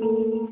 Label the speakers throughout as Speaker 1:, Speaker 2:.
Speaker 1: Thank you.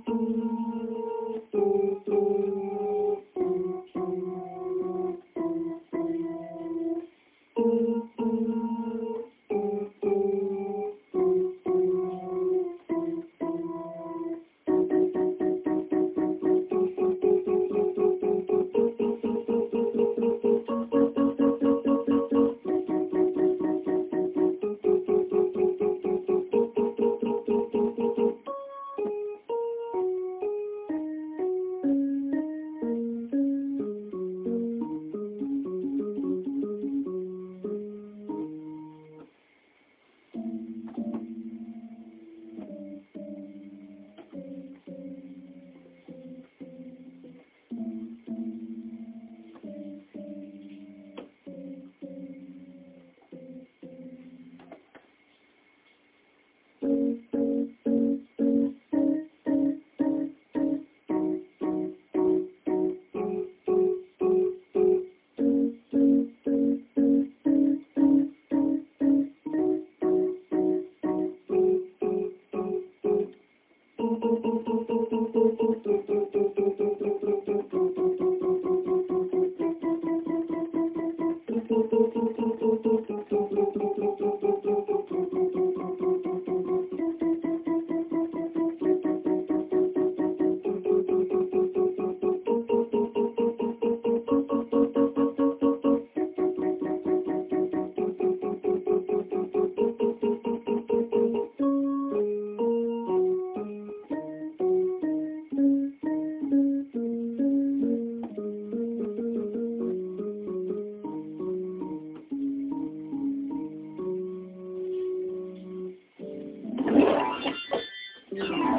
Speaker 1: you.